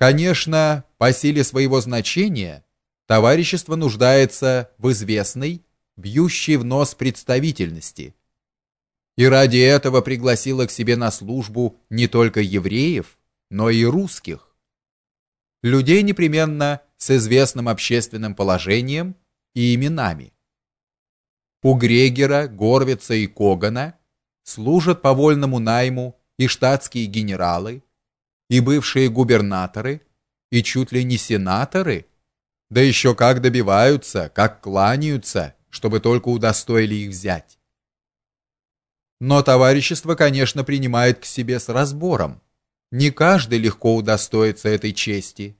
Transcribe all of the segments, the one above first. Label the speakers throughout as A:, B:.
A: Конечно, по силе своего значения товарищество нуждается в известной, бьющей в нос представительности. И ради этого пригласило к себе на службу не только евреев, но и русских. Людей непременно с известным общественным положением и именами. У Грегера, Горвица и Когана служат по вольному найму и штатские генералы, и бывшие губернаторы, и чуть ли не сенаторы, да еще как добиваются, как кланяются, чтобы только удостоили их взять. Но товарищество, конечно, принимает к себе с разбором. Не каждый легко удостоится этой чести.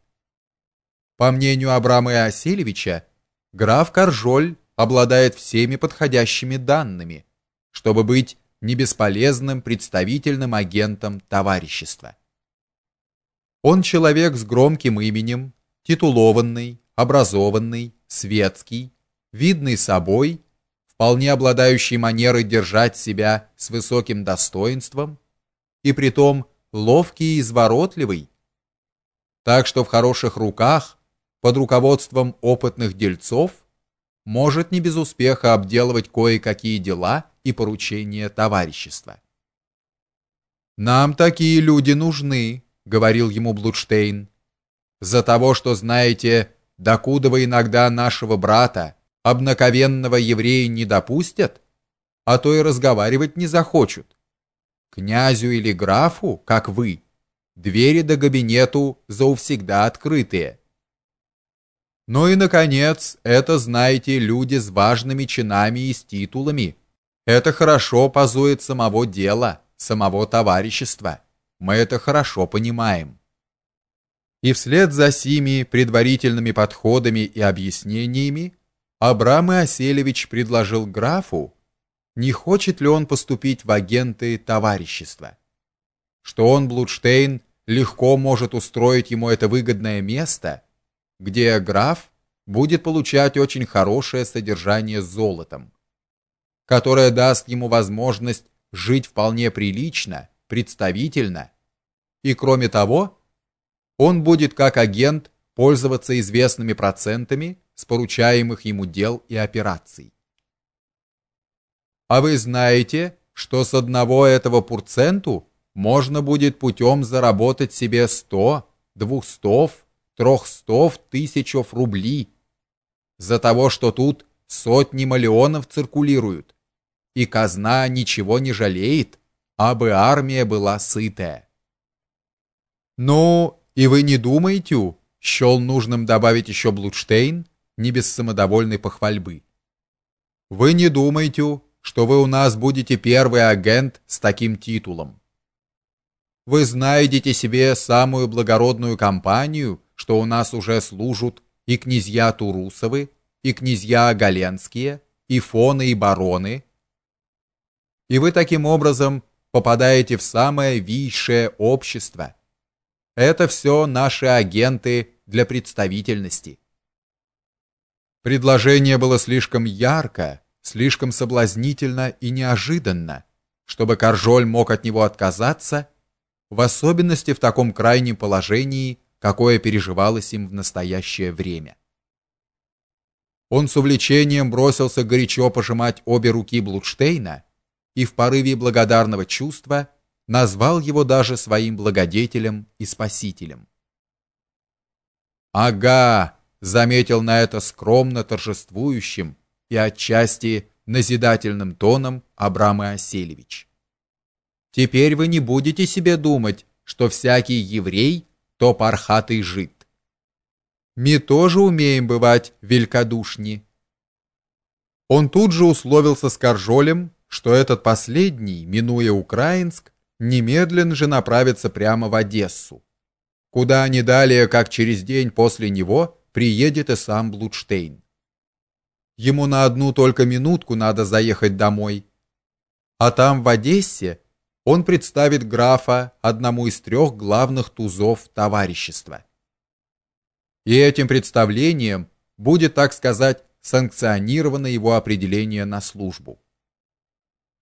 A: По мнению Абрама Иоселевича, граф Каржоль обладает всеми подходящими данными, чтобы быть не бесполезным представительным агентом товарищества. Он человек с громким именем, титулованный, образованный, светский, видный собой, вполне обладающий манерой держать себя с высоким достоинством и притом ловкий и изворотливый. Так что в хороших руках, под руководством опытных дельцов, может не без успеха обделывать кое-какие дела и поручения товарищества. Нам такие люди нужны, говорил ему Блудштейн. За того, что знаете, докуда вы иногда нашего брата, обнаковенного еврея не допустят, а то и разговаривать не захочут. Князю или графу, как вы, двери до кабинету заувсегда открытые. Ну и наконец, это знаете люди с важными чинами и с титулами. Это хорошо позует самого дела, самого товарищества. Мы это хорошо понимаем. И вслед за сими предварительными подходами и объяснениями Абрам Иоселевич предложил графу, не хочет ли он поступить в агенты товарищества. Что он Блудштейн легко может устроить ему это выгодное место где граф будет получать очень хорошее содержание золотом, которое даст ему возможность жить вполне прилично, представительно, и кроме того, он будет как агент пользоваться известными процентами с поручаемых ему дел и операций. А вы знаете, что с одного этого проценту можно будет путем заработать себе 100, 200 трехстов тысячев рублей за того, что тут сотни миллионов циркулируют, и казна ничего не жалеет, а бы армия была сытая. Ну, и вы не думаете, счел нужным добавить еще Блудштейн, не без самодовольной похвальбы. Вы не думаете, что вы у нас будете первый агент с таким титулом. Вы знаете себе самую благородную компанию, что у нас уже служат и князья Турусовы, и князья Галенские, и фоны и бароны. И вы таким образом попадаете в самое высшее общество. Это все наши агенты для представительности. Предложение было слишком ярко, слишком соблазнительно и неожиданно, чтобы Каржоль мог от него отказаться, в особенности в таком крайнем положении, какое переживалось им в настоящее время. Он с увлечением бросился горячо пожимать обе руки Блудштейна и в порыве благодарного чувства назвал его даже своим благодетелем и спасителем. Ага, заметил на это скромно торжествующим и отчасти назидательным тоном Абрам Иоселевич. Теперь вы не будете себе думать, что всякий еврей то пархатый жид. Мы тоже умеем бывать великодушни. Он тут же условился с Каржолем, что этот последний, минуя Украинск, немедленно же направится прямо в Одессу, куда не далее, как через день после него, приедет и сам Блудштейн. Ему на одну только минутку надо заехать домой, а там в Одессе он представит графа одному из трех главных тузов товарищества. И этим представлением будет, так сказать, санкционировано его определение на службу.